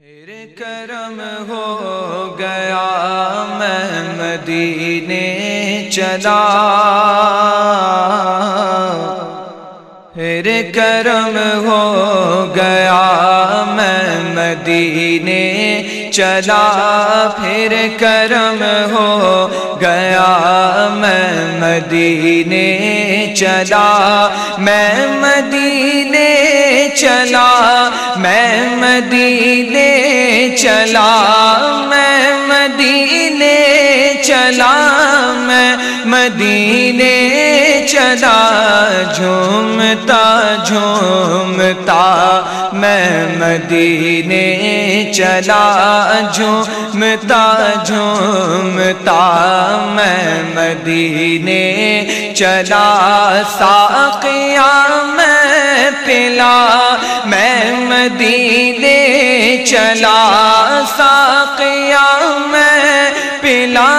پھر کرم ہو گیا میں مدینے چلا۔ پھر کرم ہو گیا میں مدینے چلا۔ پھر کرم ہو گیا میں مدینے چلا۔ میں مدینے چلا۔ میں مدینے چلا میں مدینے چلا میں مدینے چلا جھومتا جھومتا میں مدینے چلا جھومتا جھومتا میں مدینے چلا ساقیا میں پلا میں مدینے چلا ساقیا میں، پلا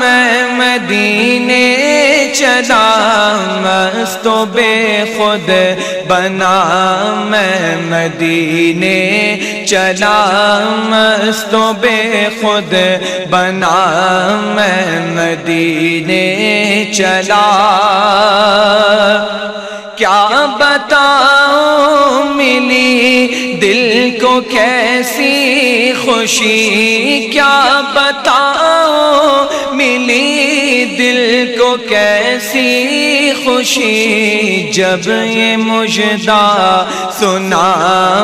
میں مدینے چلا، مست و بے خود بنا میں مدینے چلا، مست و بے خود بنا میں مدینے چلا۔ کیا بتاؤں کو کیسی خوشی کیا بتاؤں ملی دل کو کیسی خوشی؟ جب یہ مجدہ سنا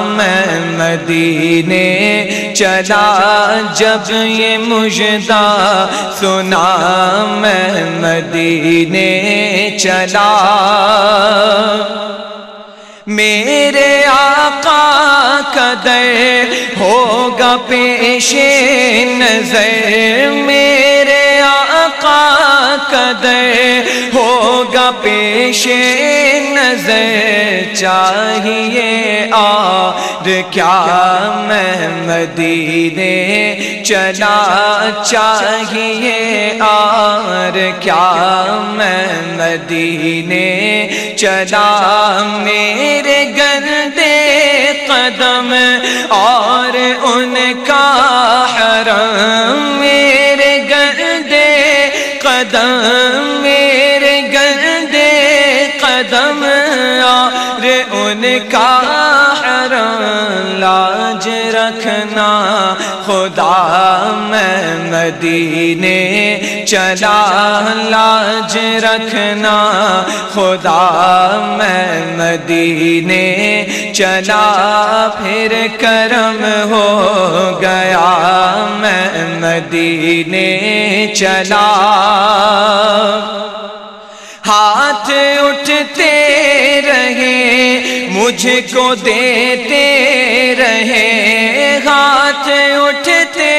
میں مدینے چلا، جب یہ مجدہ سنا میں مدینے چلا۔ میرے آقا قدر ہوگا پیش نظر میرے آقا قدر ہوگا پیش نظر چاہیے اور کیا میں مدینے چلا چاہیے اور کیا میں مدینے چلا میرے گندے اور ان کا حرم میرے گندے قدم میرے گندے قدم اور ان کا لاج رکھنا خدا میں مدینے چلا لاج رکھنا خدا میں مدینے چلا پھر کرم ہو گیا میں مدینے چلا ہاتھ مجھ کو دیتے رہے، ہاتھ اٹھتے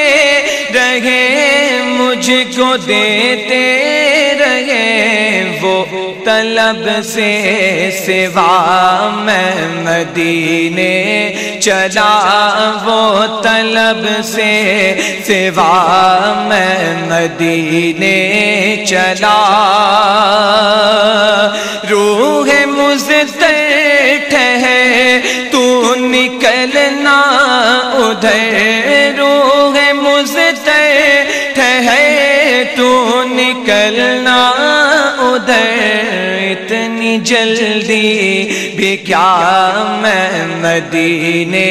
رہے، مجھ کو دیتے رہے، وہ طلب سے سوا میں مدینے چلا، وہ طلب سے سوا میں مدینے چلا۔ روح مزدر ٹھہر تو نکلنا ادھر روح مزدر ٹھہر تو نکلنا ادھر اتنی جلدی بھی کیا میں مدینے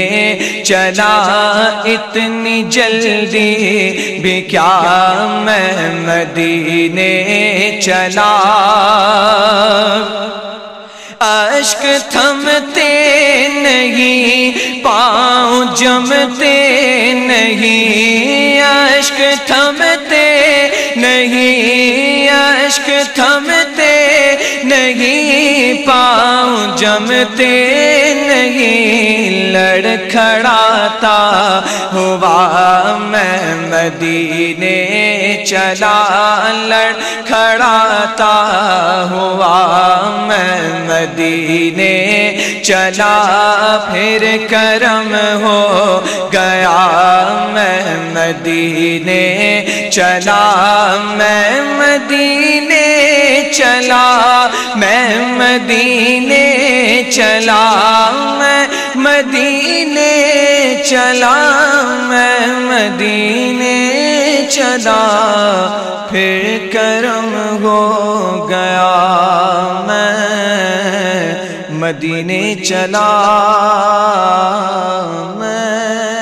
چلا۔ اتنی جلدی بھی کیا میں مدینے چلا۔ اشک تھمتے نہیں پاؤں جمتے نہیں۔ اشک تھمتے نہیں اشک تھمتے نہیں پاؤں جمتے نہیں لڑکھڑاتا ہوا میں مدینے چلا لڑکھڑاتا ہوا میں مدینے چلا پھر کرم ہو گیا میں مدینے، چلا میں مدینے، چلا میں مدینے، چلا میں مدینے، چلا میں مدینے، چلا پھر کرم ہو گیا میں مدینے چلا میں